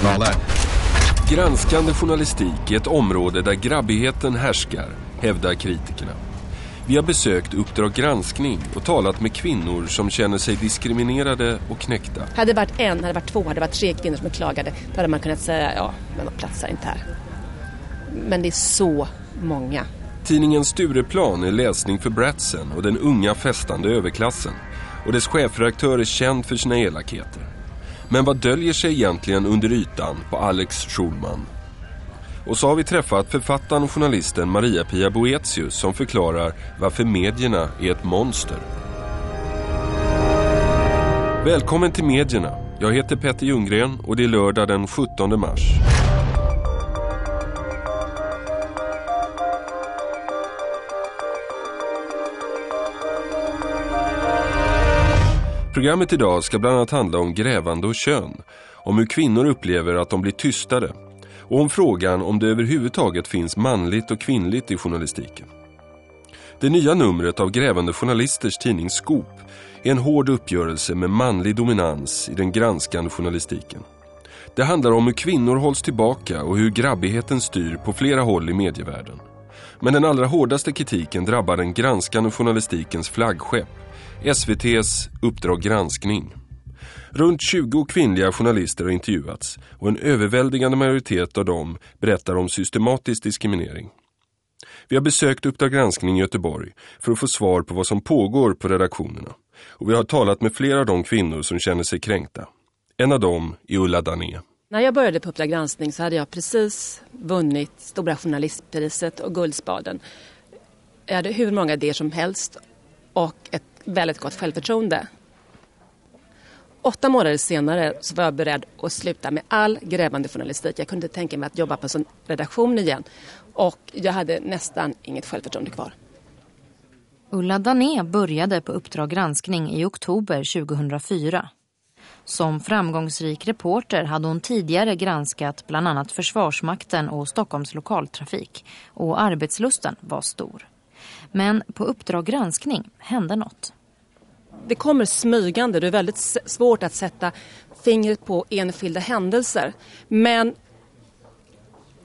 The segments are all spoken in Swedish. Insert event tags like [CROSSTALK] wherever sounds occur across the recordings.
and all that. Granskande journalistik är ett område där grabbigheten härskar, hävdar kritikerna. Vi har besökt Uppdrag granskning och talat med kvinnor som känner sig diskriminerade och knäckta. Hade det varit en, hade det varit två, hade det varit tre kvinnor som klagade, då hade man kunnat säga ja, men de platsar inte här. Men det är så många. Tidningen Stureplan är läsning för bratsen och den unga festande överklassen. Och dess chefredaktör är känd för sina elakheter. Men vad döljer sig egentligen under ytan på Alex Schulman? Och så har vi träffat författaren och journalisten Maria-Pia Boetius som förklarar varför medierna är ett monster. Välkommen till medierna. Jag heter Petter Ljunggren och det är lördag den 17 mars. Programmet idag ska bland annat handla om grävande och kön, om hur kvinnor upplever att de blir tystare och om frågan om det överhuvudtaget finns manligt och kvinnligt i journalistiken. Det nya numret av grävande journalisters tidning Skop är en hård uppgörelse med manlig dominans i den granskande journalistiken. Det handlar om hur kvinnor hålls tillbaka och hur grabbigheten styr på flera håll i medievärlden. Men den allra hårdaste kritiken drabbar den granskande journalistikens flaggskepp, SVTs Uppdrag granskning. Runt 20 kvinnliga journalister har intervjuats och en överväldigande majoritet av dem berättar om systematisk diskriminering. Vi har besökt Uppdrag granskning i Göteborg för att få svar på vad som pågår på redaktionerna. Och vi har talat med flera av de kvinnor som känner sig kränkta. En av dem är Ulla Dané. När jag började på Uppdrag granskning så hade jag precis vunnit Stora journalistpriset och Guldspaden. Jag hade hur många idéer som helst och ett väldigt gott självförtroende. Åtta månader senare så var jag beredd att sluta med all grävande journalistik. Jag kunde tänka mig att jobba på en sån redaktion igen och jag hade nästan inget självförtroende kvar. Ulla Dané började på Uppdrag granskning i oktober 2004. Som framgångsrik reporter hade hon tidigare granskat bland annat Försvarsmakten och Stockholms lokaltrafik och arbetslusten var stor. Men på Uppdrag granskning hände något. Det kommer smygande, det är väldigt svårt att sätta fingret på enskilda händelser. Men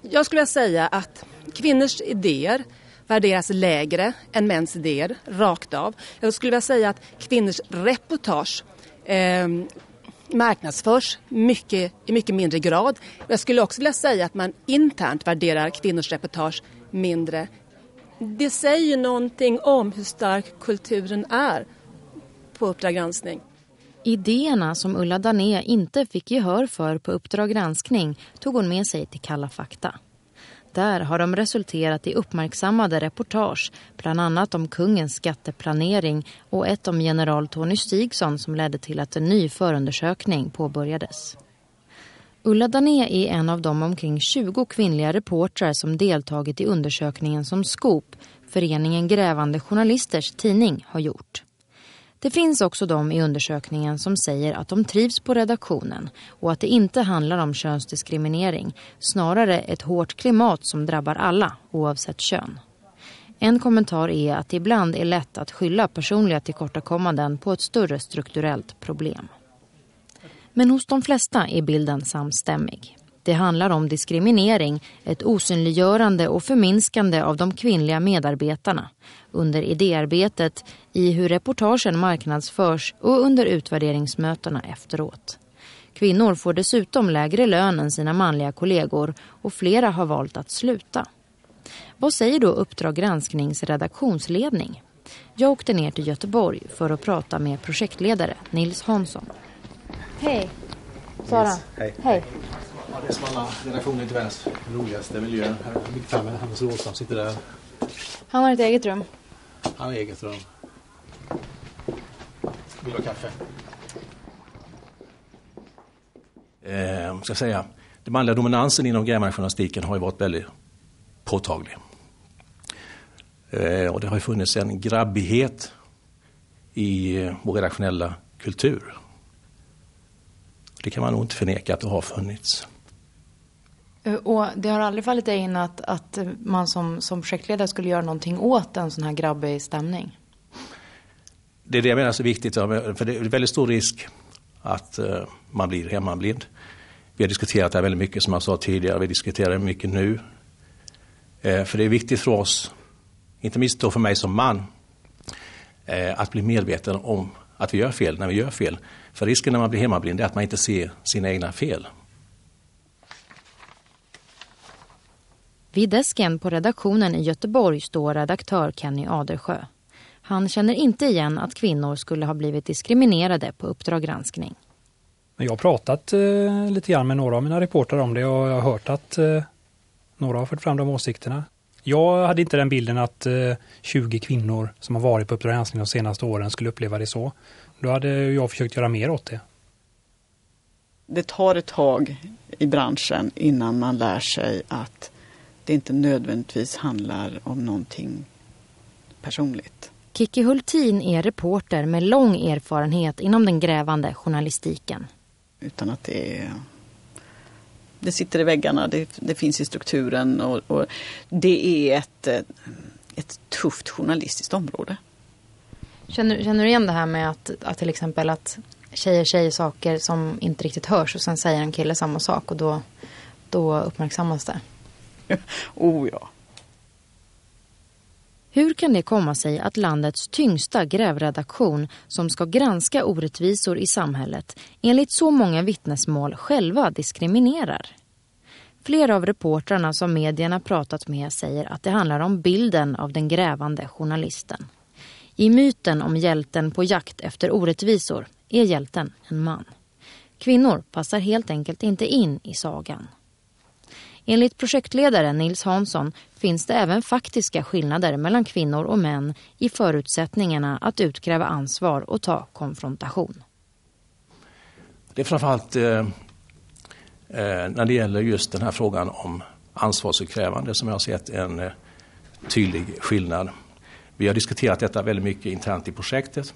jag skulle vilja säga att kvinnors idéer värderas lägre än mäns idéer, rakt av. Jag skulle vilja säga att kvinnors reportage eh, marknadsförs mycket, i mycket mindre grad. Jag skulle också vilja säga att man internt värderar kvinnors reportage mindre. Det säger någonting om hur stark kulturen är på Uppdrag granskning. Idéerna som Ulla Dané inte fick gehör för på Uppdrag granskning tog hon med sig till Kalla fakta. Där har de resulterat i uppmärksammade reportage, bland annat om kungens skatteplanering och ett om general Tony Stigson som ledde till att en ny förundersökning påbörjades. Ulla Dané är en av de omkring 20 kvinnliga reportrar som deltagit i undersökningen som Skop, föreningen Grävande Journalisters tidning, har gjort. Det finns också de i undersökningen som säger att de trivs på redaktionen och att det inte handlar om könsdiskriminering, snarare ett hårt klimat som drabbar alla oavsett kön. En kommentar är att det ibland är lätt att skylla personliga tillkortakommanden på ett större strukturellt problem. Men hos de flesta är bilden samstämmig. Det handlar om diskriminering, ett osynliggörande och förminskande av de kvinnliga medarbetarna under idéarbetet, i hur reportagen marknadsförs och under utvärderingsmötena efteråt. Kvinnor får dessutom lägre lön än sina manliga kollegor och flera har valt att sluta. Vad säger då Uppdrag gransknings redaktionsledning? Jag åkte ner till Göteborg för att prata med projektledare Nils Hansson. Hej. Sara. Hej. Hej. Ja, det är som alla redaktioner inte världens roligaste miljö. Här Mitt framme, Hannes Råstam sitter där. Han har ett eget rum. Han har eget rum. Vill du ha kaffe? Eh, ska jag säga, den manliga dominansen inom grävmansjournalistiken har ju varit väldigt påtaglig. Eh, och det har ju funnits en grabbighet i eh, vår redaktionella kultur. Det kan man nog inte förneka att det har funnits. Eh, och det har aldrig fallit dig in att, att man som, som projektledare skulle göra någonting åt en sån här grabbig stämning? Det är det jag menar är så viktigt, för det är väldigt stor risk att eh, man blir hemmablind. Vi har diskuterat det här väldigt mycket som jag sa tidigare, vi diskuterar det mycket nu. Eh, för det är viktigt för oss, inte minst då för mig som man, att bli medveten om att vi gör fel när vi gör fel. För risken när man blir hemmablind är att man inte ser sina egna fel. Vid desken på redaktionen i Göteborg står redaktör Kenny Adersjö. Han känner inte igen att kvinnor skulle ha blivit diskriminerade på Uppdrag granskning. Jag har pratat eh, lite grann med några av mina reportrar om det och jag har hört att eh, några har fört fram de åsikterna. Jag hade inte den bilden att eh, 20 kvinnor som har varit på Uppdrag granskning de senaste åren skulle uppleva det så. Då hade jag försökt göra mer åt det. Det tar ett tag i branschen innan man lär sig att det inte nödvändigtvis handlar om någonting personligt. Kiki Hultin är reporter med lång erfarenhet inom den grävande journalistiken. Utan att det är det sitter i väggarna, det, det finns i strukturen och, och, det är ett, ett tufft journalistiskt område. Känner, känner du igen det här med att, att till exempel att tjejer säger saker som inte riktigt hörs och sen säger en kille samma sak och då, då uppmärksammas det? [LAUGHS] oh ja. Hur kan det komma sig att landets tyngsta grävredaktion som ska granska orättvisor i samhället enligt så många vittnesmål själva diskriminerar? Flera av reportrarna som medierna pratat med säger att det handlar om bilden av den grävande journalisten. I myten om hjälten på jakt efter orättvisor är hjälten en man. Kvinnor passar helt enkelt inte in i sagan. Enligt projektledaren Nils Hansson finns det även faktiska skillnader mellan kvinnor och män i förutsättningarna att utkräva ansvar och ta konfrontation. Det är framförallt eh, eh, när det gäller just den här frågan om ansvarsutkrävande som jag har sett en eh, tydlig skillnad. Vi har diskuterat detta väldigt mycket internt i projektet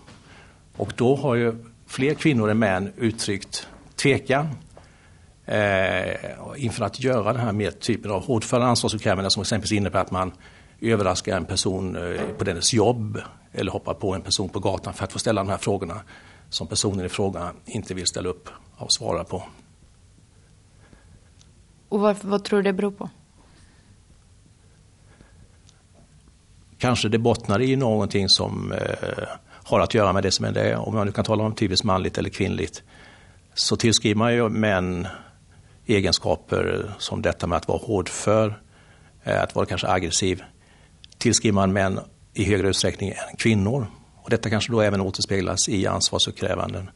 och då har ju fler kvinnor än män uttryckt tvekan eh, inför att göra den här mer typen av hårdföra ansvarsutkrävande som exempelvis innebär att man överraskar en person eh, på dennes jobb eller hoppar på en person på gatan för att få ställa de här frågorna som personen i fråga inte vill ställa upp och svara på. Och varför, vad tror du det beror på? Kanske det bottnar i någonting som eh, har att göra med det som är det. Om man nu kan tala om typiskt manligt eller kvinnligt så tillskriver man ju män egenskaper som detta med att vara hårdför, eh, att vara kanske aggressiv, tillskriver man män i högre utsträckning än kvinnor. Och detta kanske då även återspeglas i ansvarsutkrävanden.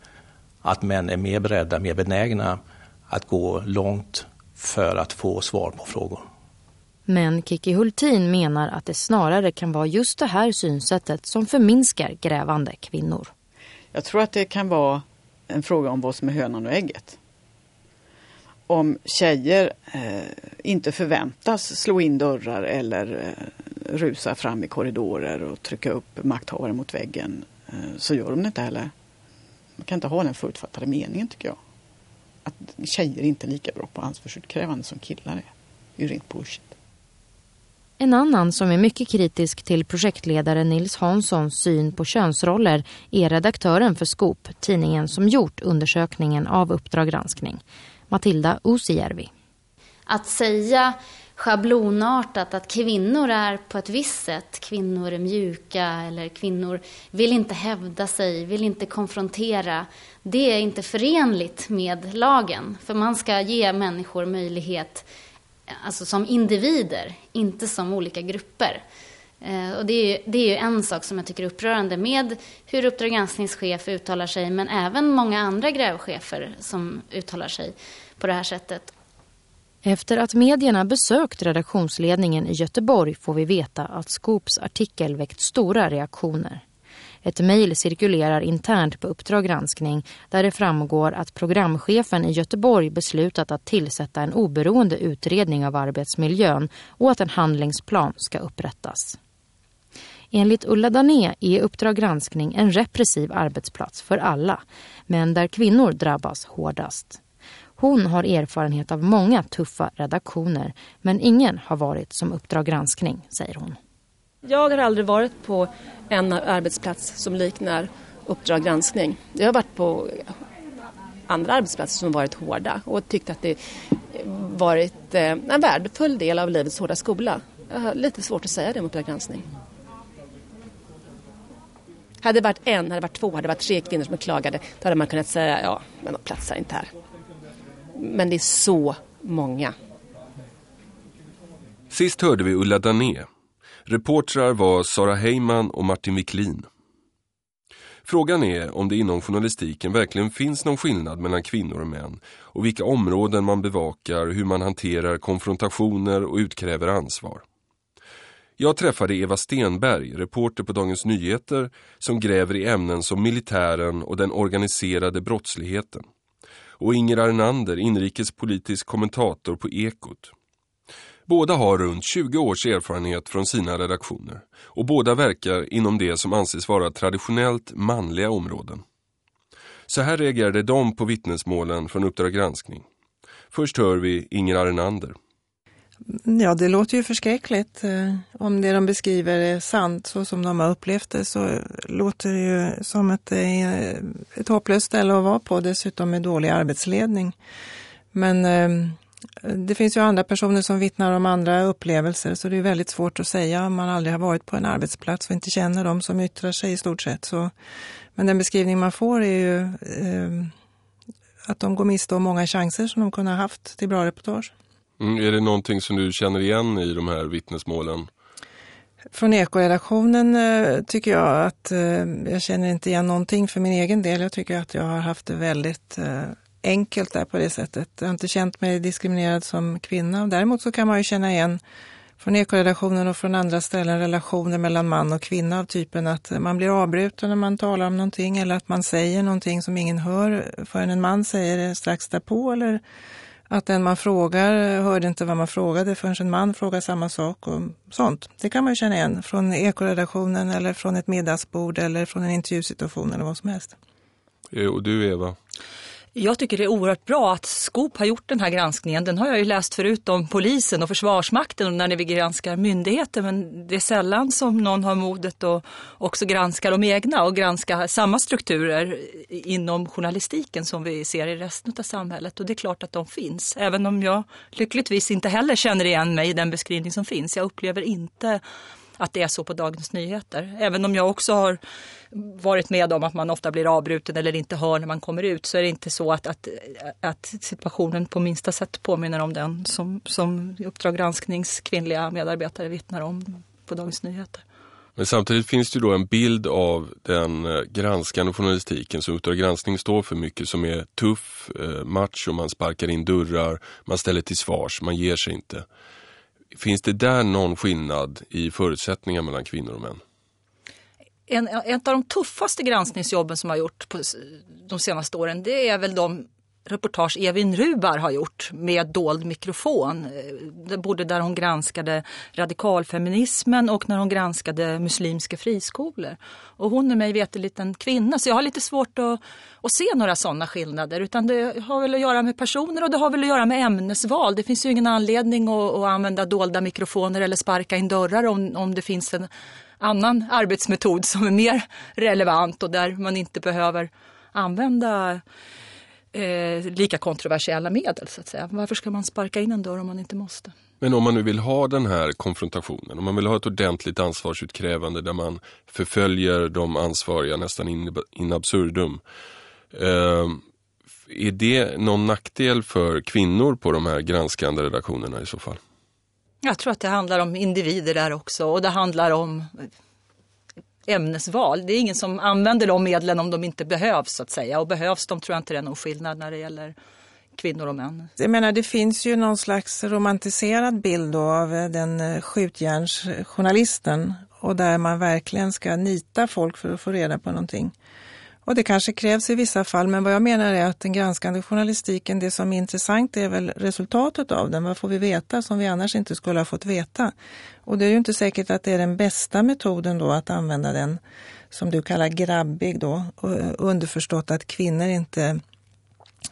Att män är mer beredda, mer benägna att gå långt för att få svar på frågor. Men Kiki Hultin menar att det snarare kan vara just det här synsättet som förminskar grävande kvinnor. Jag tror att det kan vara en fråga om vad som är hönan och ägget om tjejer eh, inte förväntas slå in dörrar eller eh, rusa fram i korridorer och trycka upp makthavare mot väggen eh, så gör de det inte heller. Man kan inte ha den förutfattade meningen tycker jag. Att tjejer inte är lika bra på ansvarsutkrävande som killar är. Det är ju rent bullshit. En annan som är mycket kritisk till projektledare Nils Hanssons syn på könsroller är redaktören för Skop, tidningen som gjort undersökningen av Uppdrag granskning. Matilda Uusijärvi. Att säga schablonartat att kvinnor är på ett visst sätt, kvinnor är mjuka eller kvinnor vill inte hävda sig, vill inte konfrontera. Det är inte förenligt med lagen, för man ska ge människor möjlighet alltså som individer, inte som olika grupper. Eh, och det är, ju, det är ju en sak som jag tycker är upprörande med hur Uppdrag granskningschef uttalar sig, men även många andra grävchefer som uttalar sig på det här sättet. Efter att medierna besökt redaktionsledningen i Göteborg får vi veta att Scoops artikel väckt stora reaktioner. Ett mejl cirkulerar internt på Uppdrag granskning där det framgår att programchefen i Göteborg beslutat att tillsätta en oberoende utredning av arbetsmiljön och att en handlingsplan ska upprättas. Enligt Ulla Dané är Uppdrag granskning en repressiv arbetsplats för alla, men där kvinnor drabbas hårdast. Hon har erfarenhet av många tuffa redaktioner, men ingen har varit som Uppdrag granskning, säger hon. Jag har aldrig varit på en arbetsplats som liknar Uppdrag granskning. Jag har varit på andra arbetsplatser som varit hårda och tyckt att det varit eh, en värdefull del av livets hårda skola. Jag har lite svårt att säga det mot Uppdrag granskning. Hade det varit en, hade det varit två, hade det varit tre kvinnor som klagade, då hade man kunnat säga ja, men de platsar inte här. Men det är så många. Sist hörde vi Ulla Dané. Reportrar var Sara Heyman och Martin Wiklin. Frågan är om det inom journalistiken verkligen finns någon skillnad mellan kvinnor och män och vilka områden man bevakar, hur man hanterar konfrontationer och utkräver ansvar. Jag träffade Eva Stenberg, reporter på Dagens Nyheter, som gräver i ämnen som militären och den organiserade brottsligheten. Och Inger Arnander, inrikespolitisk kommentator på Ekot. Båda har runt 20 års erfarenhet från sina redaktioner och båda verkar inom det som anses vara traditionellt manliga områden. Så här reagerade de på vittnesmålen från Uppdrag granskning. Först hör vi Inger Arnander. Ja, det låter ju förskräckligt. Eh, om det de beskriver är sant så som de har upplevt det så låter det ju som att det är ett hopplöst ställe att vara på, dessutom med dålig arbetsledning. Men eh, det finns ju andra personer som vittnar om andra upplevelser så det är väldigt svårt att säga om man aldrig har varit på en arbetsplats och inte känner dem som yttrar sig i stort sett. Så, men den beskrivning man får är ju eh, att de går miste om många chanser som de kunde ha haft till bra reportage. Mm, är det någonting som du känner igen i de här vittnesmålen? Från ekoredaktionen eh, tycker jag att eh, jag känner inte igen någonting för min egen del. Jag tycker att jag har haft det väldigt eh, enkelt där på det sättet. Jag har inte känt mig diskriminerad som kvinna. Däremot så kan man ju känna igen från ekoredaktionen och från andra ställen relationer mellan man och kvinna av typen att man blir avbruten när man talar om någonting eller att man säger någonting som ingen hör förrän en man säger det strax därpå eller att den man frågar hörde inte vad man frågade förrän en man frågar samma sak och sånt. Det kan man ju känna igen från ekoredaktionen eller från ett middagsbord eller från en intervjusituation eller vad som helst. Och du Eva? Jag tycker det är oerhört bra att Skop har gjort den här granskningen. Den har jag ju läst förut om polisen och försvarsmakten när vi granskar myndigheter. Men det är sällan som någon har modet att också granska de egna och granska samma strukturer inom journalistiken som vi ser i resten av samhället. Och det är klart att de finns. Även om jag lyckligtvis inte heller känner igen mig i den beskrivning som finns. Jag upplever inte att det är så på Dagens Nyheter. Även om jag också har varit med om att man ofta blir avbruten eller inte hör när man kommer ut så är det inte så att, att, att situationen på minsta sätt påminner om den som, som Uppdrag gransknings kvinnliga medarbetare vittnar om på Dagens Nyheter. Men samtidigt finns det ju då en bild av den eh, granskande journalistiken som Uppdrag granskning står för mycket som är tuff, eh, macho, man sparkar in dörrar, man ställer till svars, man ger sig inte. Finns det där någon skillnad i förutsättningar mellan kvinnor och män? En, ett av de tuffaste granskningsjobben som har gjort på de senaste åren det är väl de reportage Evin Rubar har gjort med dold mikrofon. Eh, Både där hon granskade radikalfeminismen och när hon granskade muslimska friskolor. Och hon är mig veterligt en kvinna så jag har lite svårt att, att se några sådana skillnader. Utan det har väl att göra med personer och det har väl att göra med ämnesval. Det finns ju ingen anledning att, att använda dolda mikrofoner eller sparka in dörrar om, om det finns en annan arbetsmetod som är mer relevant och där man inte behöver använda eh, lika kontroversiella medel så att säga. Varför ska man sparka in en dörr om man inte måste? Men om man nu vill ha den här konfrontationen, om man vill ha ett ordentligt ansvarsutkrävande där man förföljer de ansvariga nästan in, in absurdum. Eh, är det någon nackdel för kvinnor på de här granskande redaktionerna i så fall? Jag tror att det handlar om individer där också och det handlar om ämnesval. Det är ingen som använder de medlen om de inte behövs så att säga. Och behövs de tror jag inte det är någon skillnad när det gäller kvinnor och män. Jag menar det finns ju någon slags romantiserad bild av eh, den eh, skjutjärnsjournalisten och där man verkligen ska nita folk för att få reda på någonting. Och det kanske krävs i vissa fall, men vad jag menar är att den granskande journalistiken, det som är intressant är väl resultatet av den. Vad får vi veta som vi annars inte skulle ha fått veta? Och det är ju inte säkert att det är den bästa metoden då att använda den som du kallar grabbig då. Eh, underförstått att kvinnor inte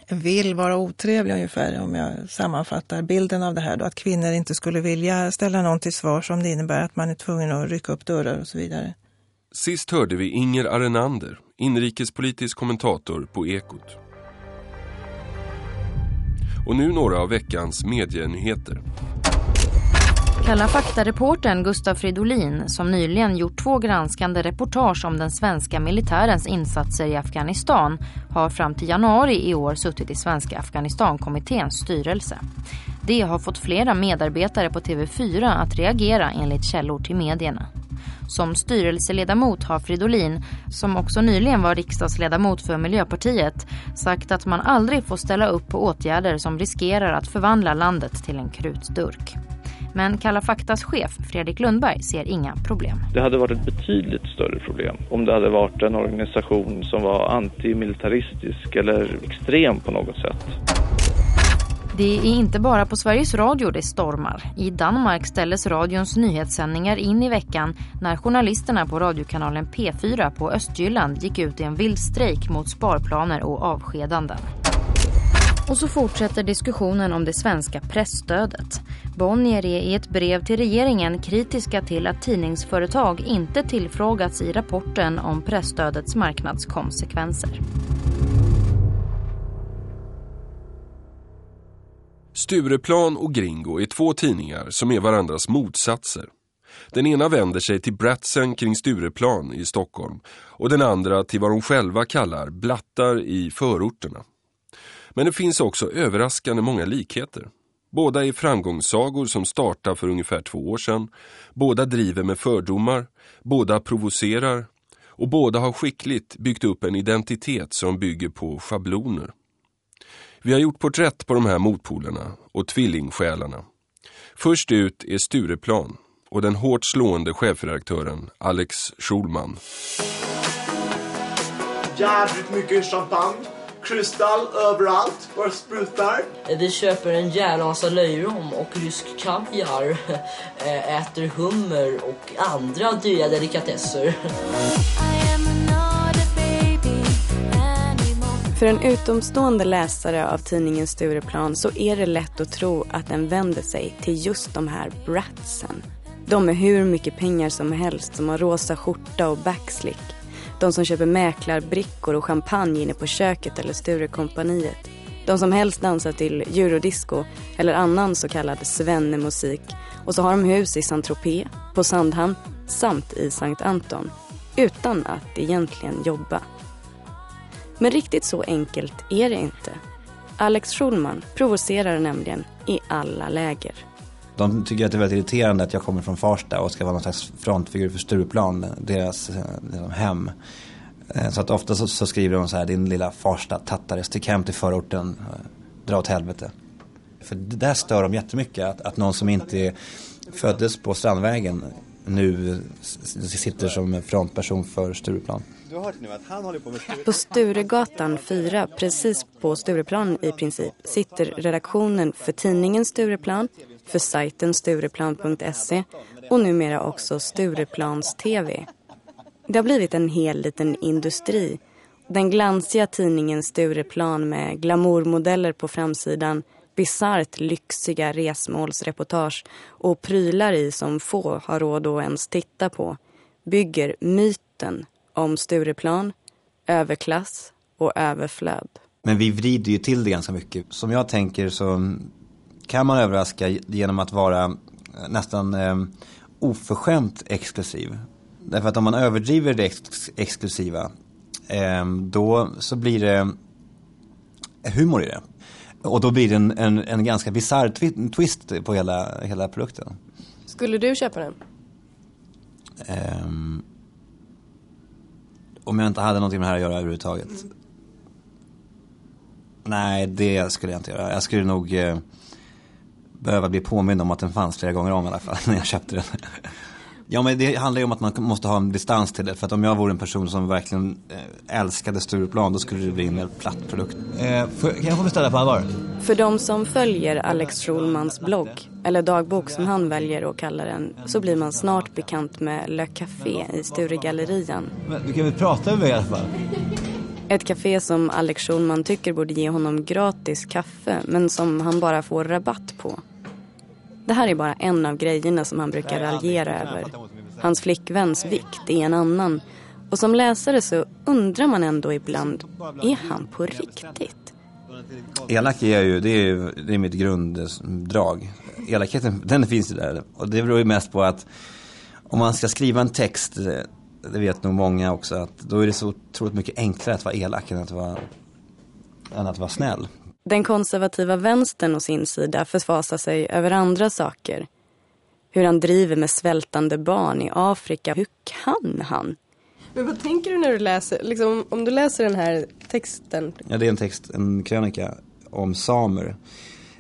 vill vara otrevliga ungefär om jag sammanfattar bilden av det här då. Att kvinnor inte skulle vilja ställa någon till svar som det innebär att man är tvungen att rycka upp dörrar och så vidare. Sist hörde vi Inger Arenander, inrikespolitisk kommentator på Ekot. Och nu några av veckans medienyheter. Kalla fakta-reportern Gustav Fridolin som nyligen gjort två granskande reportage om den svenska militärens insatser i Afghanistan har fram till januari i år suttit i Svenska Afghanistankommitténs styrelse. Det har fått flera medarbetare på TV4 att reagera enligt källor till medierna. Som styrelseledamot har Fridolin, som också nyligen var riksdagsledamot för Miljöpartiet, sagt att man aldrig får ställa upp på åtgärder som riskerar att förvandla landet till en krutdurk. Men Kalla faktas chef Fredrik Lundberg ser inga problem. Det hade varit ett betydligt större problem om det hade varit en organisation som var antimilitaristisk eller extrem på något sätt. Det är inte bara på Sveriges Radio det stormar. I Danmark ställdes radions nyhetssändningar in i veckan när journalisterna på radiokanalen P4 på Östjylland gick ut i en vild strejk mot sparplaner och avskedanden. Och så fortsätter diskussionen om det svenska pressstödet. Bonnier är i ett brev till regeringen kritiska till att tidningsföretag inte tillfrågats i rapporten om pressstödets marknadskonsekvenser. Stureplan och Gringo är två tidningar som är varandras motsatser. Den ena vänder sig till Bratsen kring Stureplan i Stockholm och den andra till vad de själva kallar blattar i förorterna. Men det finns också överraskande många likheter. Båda är framgångssagor som startar för ungefär två år sedan. Båda driver med fördomar, båda provocerar och båda har skickligt byggt upp en identitet som bygger på schabloner. Vi har gjort porträtt på de här motpolerna och tvillingsjälarna. Först ut är Stureplan och den hårt slående chefredaktören Alex Schulman. Jävligt mycket champagne. Kristall överallt, bara sprutar. Vi köper en jävla massa löjrom och rysk kaviar. [LAUGHS] Äter hummer och andra dyra delikatesser. För en utomstående läsare av tidningen Stureplan så är det lätt att tro att den vänder sig till just de här bratsen. De med hur mycket pengar som helst som har rosa skjorta och backslick. De som köper mäklarbrickor och champagne inne på köket eller Sturekompaniet. De som helst dansar till eurodisco eller annan så kallad svennemusik. Och så har de hus i Saint-Tropez, på Sandhamn samt i Sankt Anton. Utan att egentligen jobba. Men riktigt så enkelt är det inte. Alex Schulman provocerar nämligen i alla läger. De tycker att det är väldigt irriterande att jag kommer från Farsta och ska vara någon slags frontfigur för Stureplan, deras liksom, hem. Eh, så att ofta så, så, skriver de så här, din lilla Farsta tattare, stick hem till förorten, eh, dra åt helvete. För det där stör de jättemycket, att, att någon som inte föddes på Strandvägen nu sitter som frontperson för Stureplan. Du har hört nu att han håller på med På Sturegatan 4, precis på Stureplan i princip, sitter redaktionen för tidningen Stureplan, för sajten stureplan.se och numera också Stureplans TV. Det har blivit en hel liten industri. Den glansiga tidningen Stureplan med glamourmodeller på framsidan, bizarrt lyxiga resmålsreportage och prylar i som få har råd att ens titta på, bygger myten om Stureplan, överklass och överflöd. Men vi vrider ju till det ganska mycket. Som jag tänker så kan man överraska genom att vara nästan eh, oförskämt exklusiv. Därför att om man överdriver det ex exklusiva eh, då så blir det humor i det. Och då blir det en, en, en ganska bisarr twi twist på hela, hela produkten. Skulle du köpa den? Um, om jag inte hade någonting med det här att göra överhuvudtaget. Mm. Nej, det skulle jag inte göra. Jag skulle nog eh, behöva bli påmind om att den fanns flera gånger om i alla fall [LAUGHS] när jag köpte den ja, men det handlar ju om att man måste ha en distans till det. För att om jag vore en person som verkligen eh, älskade Stureplan, då skulle det bli en väldigt platt produkt. Eh, för, kan jag få beställa på allvar? För de som följer Alex Schulmans blogg, eller dagbok som han väljer att kalla den, så blir man snart bekant med Le Café i Sturegallerian. Men du kan väl prata med mig i alla fall? Ett café som Alex Schulman tycker borde ge honom gratis kaffe, men som han bara får rabatt på. Det här är bara en av grejerna som han brukar raljera över. Hans flickväns vikt är en annan. Och som läsare så undrar man ändå ibland, är han på riktigt? Elak är jag ju, det är, det är mitt grunddrag. Elakheten, den finns ju där. Och det beror ju mest på att om man ska skriva en text, det vet nog många också, att då är det så otroligt mycket enklare att vara elak än att vara, än att vara snäll. Den konservativa vänstern å sin sida förfasar sig över andra saker. Hur han driver med svältande barn i Afrika. Hur kan han? Men vad tänker du när du läser, liksom, om du läser den här texten? Ja, det är en text, en krönika om samer.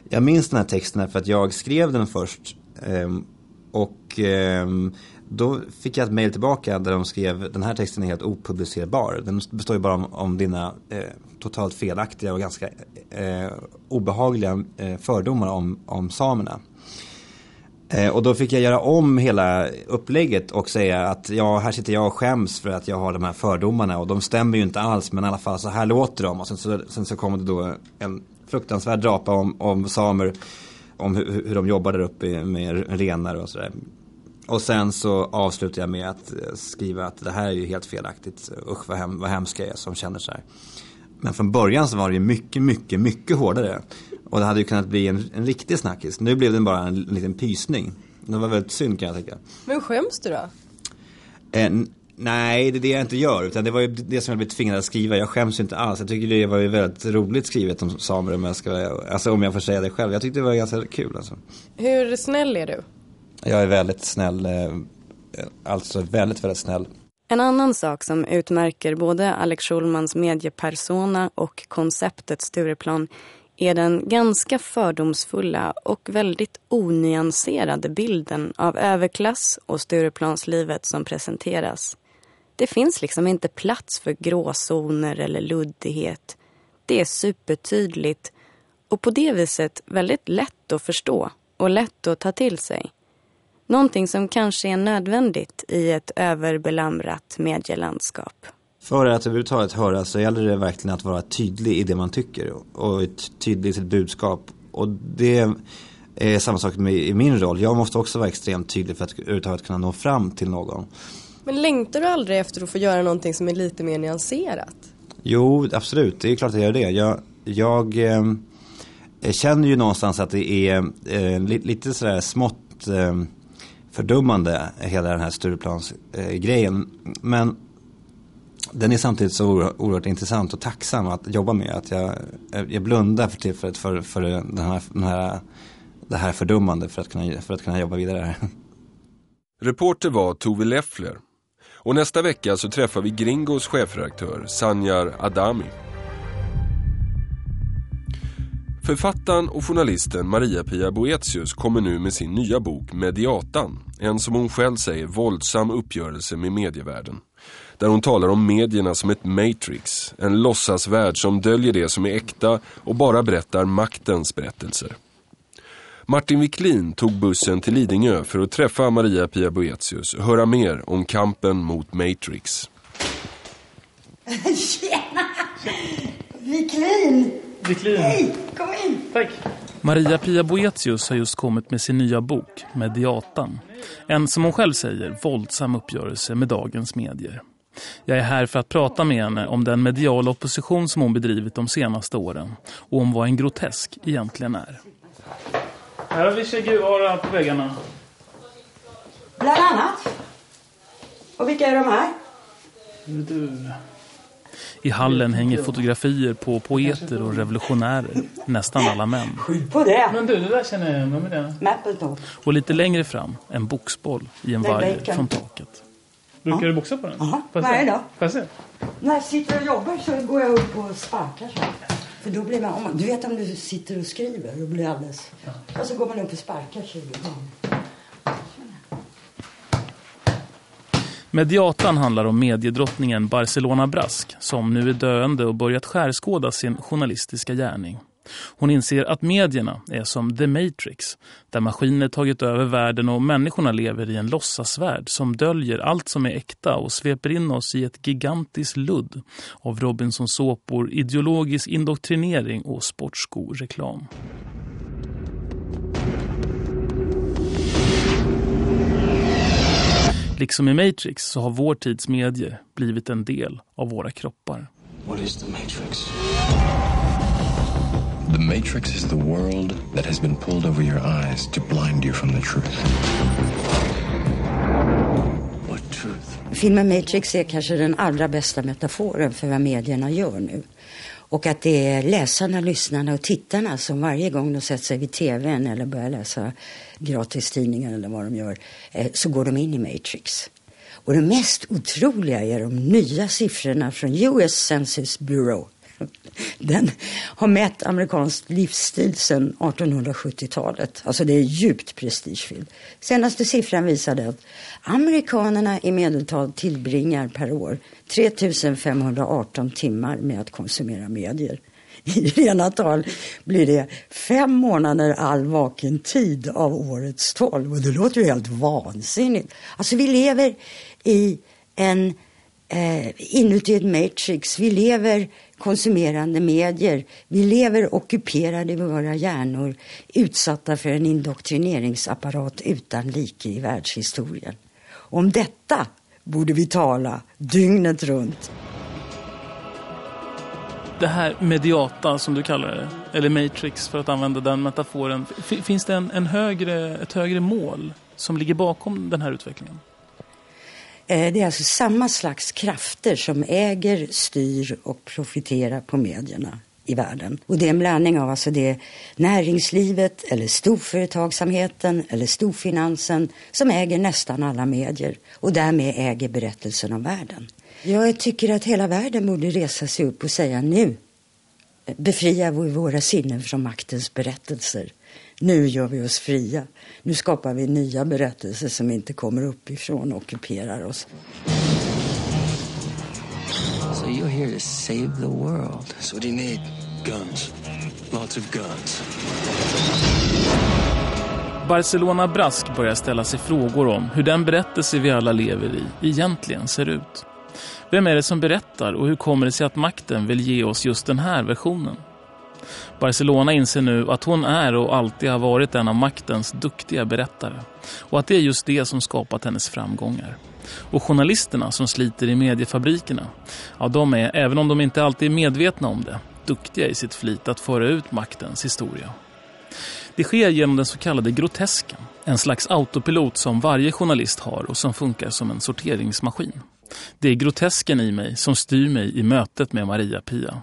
Jag minns den här texten för att jag skrev den först. Ehm, och ehm, då fick jag ett mejl tillbaka där de skrev den här texten är helt opublicerbar. Den består ju bara om, om dina eh, totalt felaktiga och ganska eh, obehagliga eh, fördomar om, om samerna. Eh, och då fick jag göra om hela upplägget och säga att ja, här sitter jag och skäms för att jag har de här fördomarna och de stämmer ju inte alls men i alla fall så här låter de. Och sen så, sen så kommer det då en fruktansvärd drapa om, om samer, om hur, hur de jobbar där uppe med renar och sådär. Och sen så avslutar jag med att eh, skriva att det här är ju helt felaktigt. Usch vad, hem, vad hemskt jag är som känner så här. Men från början så var det ju mycket, mycket, mycket hårdare. Och det hade ju kunnat bli en, en riktig snackis. Nu blev det bara en, en liten pysning. Det var väldigt synd kan jag tycka. Men skäms du då? Eh, nej, det är det jag inte gör. Utan det var ju det som jag blev tvingad att skriva. Jag skäms ju inte alls. Jag tycker det var ju väldigt roligt skrivet om samer om jag, ska, alltså om jag får säga det själv. Jag tyckte det var ganska kul alltså. Hur snäll är du? Jag är väldigt snäll. Eh, alltså väldigt, väldigt snäll. En annan sak som utmärker både Alex Schulmans mediepersona och konceptet Stureplan är den ganska fördomsfulla och väldigt onyanserade bilden av överklass och Stureplanslivet som presenteras. Det finns liksom inte plats för gråzoner eller luddighet. Det är supertydligt och på det viset väldigt lätt att förstå och lätt att ta till sig. Någonting som kanske är nödvändigt i ett överbelamrat medielandskap. För att överhuvudtaget höra så gäller det verkligen att vara tydlig i det man tycker och ett tydligt sitt budskap. Och det är samma sak med, i min roll. Jag måste också vara extremt tydlig för att överhuvudtaget kunna nå fram till någon. Men längtar du aldrig efter att få göra någonting som är lite mer nyanserat? Jo, absolut. Det är klart att jag gör det. Jag, jag eh, känner ju någonstans att det är eh, lite sådär smått eh, fördummande hela den här Stureplansgrejen. Eh, Men den är samtidigt så oerhört intressant och tacksam att jobba med. Att jag, jag blundar för tillfället för, för den här, den här, det här fördummande för att, kunna, för att kunna jobba vidare här. Reporter var Tove Leffler. Och nästa vecka så träffar vi Gringos chefredaktör Sanjar Adami. Författaren och journalisten Maria-Pia Boetius kommer nu med sin nya bok Mediatan. En som hon själv säger våldsam uppgörelse med medievärlden. Där hon talar om medierna som ett matrix, en låtsasvärld som döljer det som är äkta och bara berättar maktens berättelser. Martin Wiklin tog bussen till Lidingö för att träffa Maria-Pia Boetius och höra mer om kampen mot Matrix. [LAUGHS] Tjena! Wiklin! Wiklin. Hej, kom in! Tack. Maria-Pia Boetius har just kommit med sin nya bok, Mediatan. En, som hon själv säger, våldsam uppgörelse med dagens medier. Jag är här för att prata med henne om den mediala opposition som hon bedrivit de senaste åren och om vad en grotesk egentligen är. Här har vi Che Guevara på väggarna. Bland annat. Och vilka är de här? Du. I hallen hänger fotografier på poeter och revolutionärer, nästan alla män. På det. Men du, det där känner jag igen. det? Mapplethorpe. Och lite längre fram, en boxboll i en är vajer från taket. Brukar du boxa på den? Ja, varje dag. Se? När jag sitter och jobbar så går jag upp och sparkar så. För då blir man, du vet om du sitter och skriver, då blir det alldeles... Och så går man upp och sparkar 20 gånger. Mediatan handlar om mediedrottningen Barcelona Brask som nu är döende och börjat skärskåda sin journalistiska gärning. Hon inser att medierna är som The Matrix, där maskiner tagit över världen och människorna lever i en låtsasvärld som döljer allt som är äkta och sveper in oss i ett gigantiskt ludd av Robinson-såpor, ideologisk indoktrinering och sportskoreklam. Liksom i Matrix så har vår tids medier blivit en del av våra kroppar. What is the Matrix? The Matrix is the world that has been pulled over your eyes to blind you from the truth. What truth? Filmen Matrix är kanske den allra bästa metaforen för vad medierna gör nu. Och att det är läsarna, lyssnarna och tittarna som varje gång de sätter sig vid tvn eller börjar läsa gratistidningar eller vad de gör, eh, så går de in i Matrix. Och det mest otroliga är de nya siffrorna från US Census Bureau. Den har mätt amerikansk livsstil sedan 1870-talet. Alltså det är djupt prestigefyllt. Senaste siffran visade att amerikanerna i medeltal tillbringar per år 3518 timmar med att konsumera medier. I rena tal blir det fem månader all vaken tid av årets tolv. Och det låter ju helt vansinnigt. Alltså vi lever i en eh, inuti ett matrix. Vi lever konsumerande medier. Vi lever ockuperade i våra hjärnor, utsatta för en indoktrineringsapparat utan like i världshistorien. Om detta borde vi tala dygnet runt. Det här mediata som du kallar det, eller matrix för att använda den metaforen. Finns det en, en högre, ett högre mål som ligger bakom den här utvecklingen? Eh, det är alltså samma slags krafter som äger, styr och profiterar på medierna i världen. Och det är en blandning av alltså det näringslivet eller storföretagsamheten eller storfinansen som äger nästan alla medier och därmed äger berättelsen om världen. Jag tycker att hela världen borde resa sig upp och säga nu befria vi våra sinnen från maktens berättelser. Nu gör vi oss fria. Nu skapar vi nya berättelser som inte kommer uppifrån och ockuperar oss. So you're here to save the world. So what do you need? Guns. Lots of guns. Barcelona Brask börjar ställa sig frågor om hur den berättelse vi alla lever i egentligen ser ut. Vem är det som berättar och hur kommer det sig att makten vill ge oss just den här versionen? Barcelona inser nu att hon är och alltid har varit en av maktens duktiga berättare och att det är just det som skapat hennes framgångar. Och journalisterna som sliter i mediefabrikerna, ja de är, även om de inte alltid är medvetna om det, duktiga i sitt flit att föra ut maktens historia. Det sker genom den så kallade grotesken, en slags autopilot som varje journalist har och som funkar som en sorteringsmaskin. Det är grotesken i mig som styr mig i mötet med Maria Pia.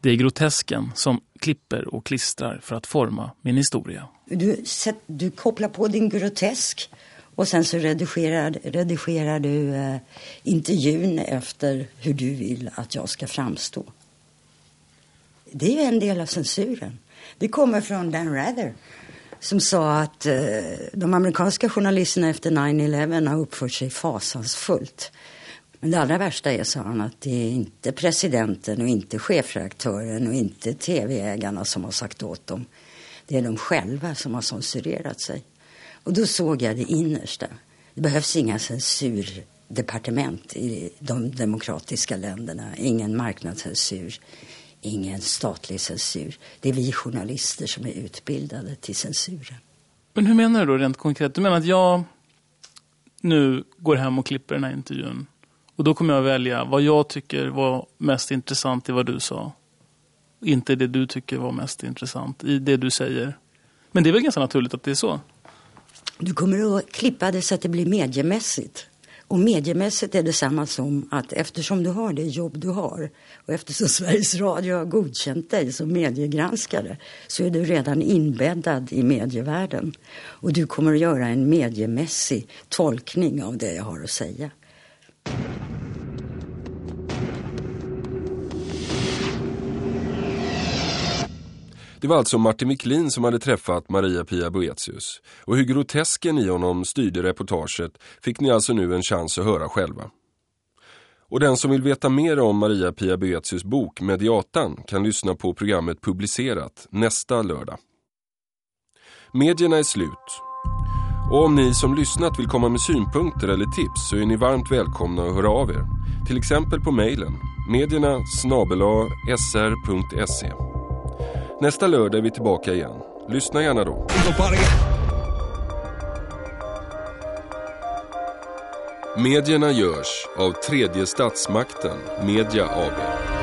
Det är grotesken som klipper och klistrar för att forma min historia. Du, du kopplar på din grotesk och sen så redigerar, redigerar du eh, intervjun efter hur du vill att jag ska framstå. Det är en del av censuren. Det kommer från Dan Rather som sa att eh, de amerikanska journalisterna efter 9-11 har uppfört sig fasansfullt. Men det allra värsta är, sa han, att det är inte presidenten och inte chefredaktören och inte tv-ägarna som har sagt åt dem. Det är de själva som har censurerat sig. Och då såg jag det innersta. Det behövs inga censurdepartement i de demokratiska länderna. Ingen marknadscensur, ingen statlig censur. Det är vi journalister som är utbildade till censuren. Men hur menar du då rent konkret? Du menar att jag nu går hem och klipper den här intervjun och då kommer jag välja vad jag tycker var mest intressant i vad du sa. Inte det du tycker var mest intressant i det du säger. Men det är väl ganska naturligt att det är så? Du kommer att klippa det så att det blir mediemässigt. Och mediemässigt är det samma som att eftersom du har det jobb du har och eftersom [LAUGHS] Sveriges Radio har godkänt dig som mediegranskare så är du redan inbäddad i medievärlden. Och du kommer att göra en mediemässig tolkning av det jag har att säga. Det var alltså Martin Miklin som hade träffat Maria Pia Boetius. Och hur grotesken i honom styrde reportaget fick ni alltså nu en chans att höra själva. Och den som vill veta mer om Maria Pia Boetius bok Mediatan kan lyssna på programmet Publicerat nästa lördag. Medierna är slut. Och om ni som lyssnat vill komma med synpunkter eller tips så är ni varmt välkomna att höra av er. Till exempel på mejlen medierna sr.se. Nästa lördag är vi tillbaka igen. Lyssna gärna då. Medierna görs av tredje statsmakten Media AB.